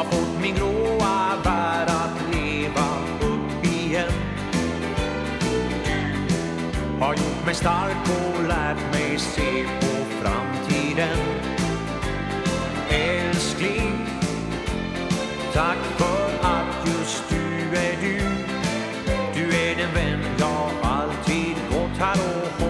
Har fått min gråa värld att leva upp igen. Har gjort mig stark och lärt mig se på framtiden. Älskling, tack för att just du är du. Du är den vän jag alltid gått här och hållit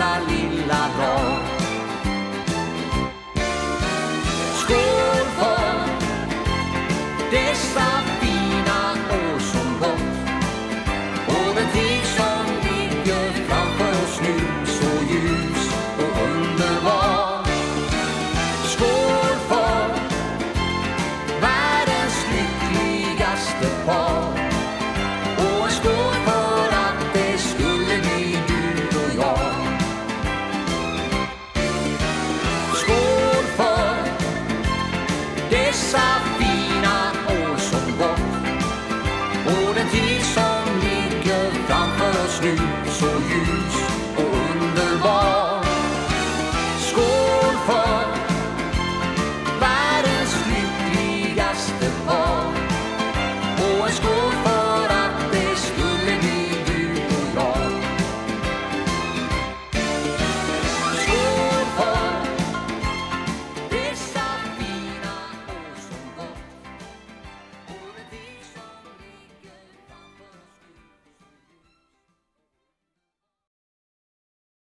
la.